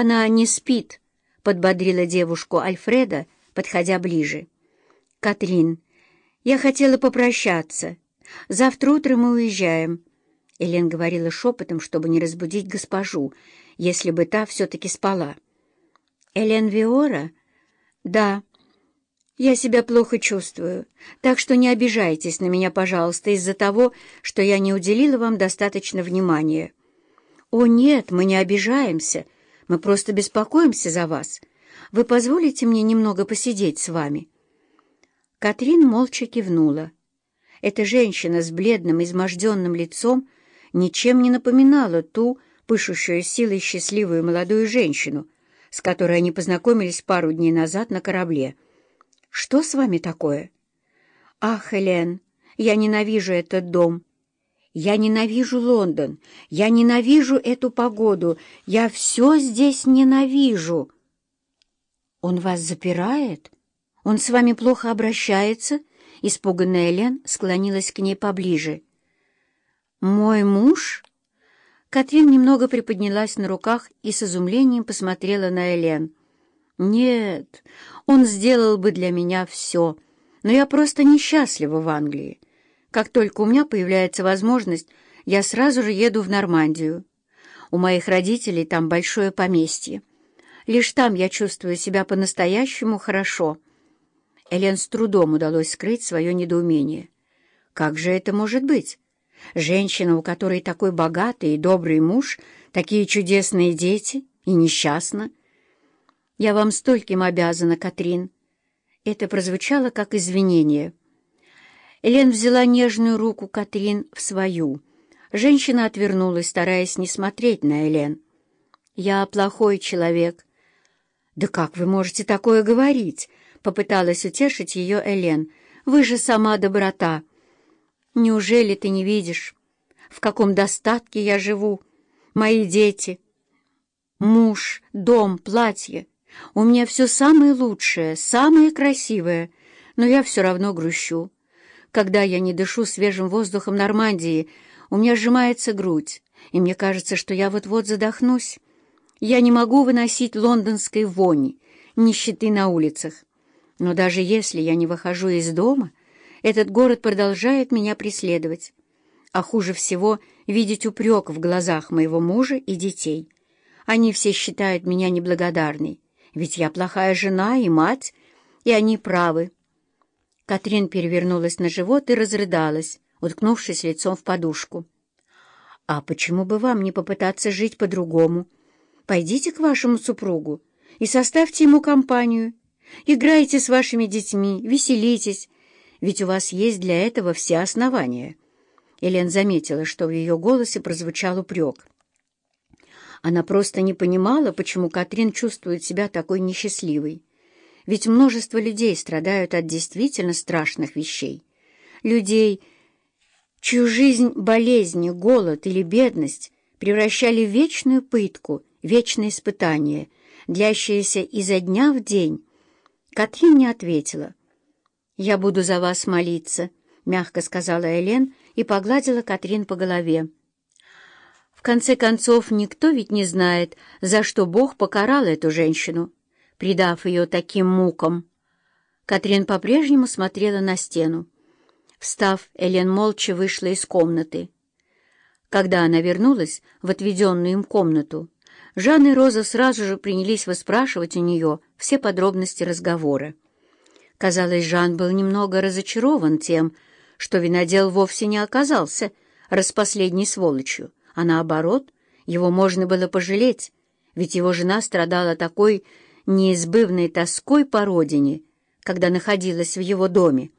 «Она не спит», — подбодрила девушку Альфреда, подходя ближе. «Катрин, я хотела попрощаться. Завтра утром мы уезжаем». Элен говорила шепотом, чтобы не разбудить госпожу, если бы та все-таки спала. «Элен Виора?» «Да. Я себя плохо чувствую, так что не обижайтесь на меня, пожалуйста, из-за того, что я не уделила вам достаточно внимания». «О, нет, мы не обижаемся. Мы просто беспокоимся за вас. Вы позволите мне немного посидеть с вами?» Катрин молча кивнула. Эта женщина с бледным, изможденным лицом ничем не напоминала ту, пышущую силой счастливую молодую женщину, с которой они познакомились пару дней назад на корабле. «Что с вами такое?» «Ах, Элен, я ненавижу этот дом. Я ненавижу Лондон. Я ненавижу эту погоду. Я все здесь ненавижу». «Он вас запирает? Он с вами плохо обращается?» Испуганная Элен склонилась к ней поближе. «Мой муж?» Катрин немного приподнялась на руках и с изумлением посмотрела на Элен. «Нет, он сделал бы для меня все, но я просто несчастлива в Англии. Как только у меня появляется возможность, я сразу же еду в Нормандию. У моих родителей там большое поместье. Лишь там я чувствую себя по-настоящему хорошо». Элен с трудом удалось скрыть свое недоумение. «Как же это может быть?» Женщина, у которой такой богатый и добрый муж, такие чудесные дети и несчастна. Я вам стольким обязана, Катрин. Это прозвучало как извинение. Элен взяла нежную руку Катрин в свою. Женщина отвернулась, стараясь не смотреть на Элен. «Я плохой человек». «Да как вы можете такое говорить?» — попыталась утешить ее Элен. «Вы же сама доброта». Неужели ты не видишь, в каком достатке я живу? Мои дети, муж, дом, платье. У меня все самое лучшее, самое красивое, но я все равно грущу. Когда я не дышу свежим воздухом Нормандии, у меня сжимается грудь, и мне кажется, что я вот-вот задохнусь. Я не могу выносить лондонской вони, нищеты на улицах. Но даже если я не выхожу из дома, этот город продолжает меня преследовать. А хуже всего видеть упрек в глазах моего мужа и детей. Они все считают меня неблагодарной, ведь я плохая жена и мать, и они правы. Катрин перевернулась на живот и разрыдалась, уткнувшись лицом в подушку. «А почему бы вам не попытаться жить по-другому? Пойдите к вашему супругу и составьте ему компанию. Играйте с вашими детьми, веселитесь, ведь у вас есть для этого все основания». Элен заметила, что в ее голосе прозвучал упрек. Она просто не понимала, почему Катрин чувствует себя такой несчастливой. Ведь множество людей страдают от действительно страшных вещей. Людей, чью жизнь болезни, голод или бедность превращали в вечную пытку, вечное испытание, длящееся изо дня в день. Катрин не ответила. «Я буду за вас молиться», — мягко сказала Элен и погладила Катрин по голове. В конце концов, никто ведь не знает, за что Бог покарал эту женщину, придав ее таким мукам. Катрин по-прежнему смотрела на стену. Встав, Элен молча вышла из комнаты. Когда она вернулась в отведенную им комнату, Жанна и Роза сразу же принялись выспрашивать у нее все подробности разговора. Казалось, Жан был немного разочарован тем, что винодел вовсе не оказался распоследней сволочью, а наоборот, его можно было пожалеть, ведь его жена страдала такой неизбывной тоской по родине, когда находилась в его доме.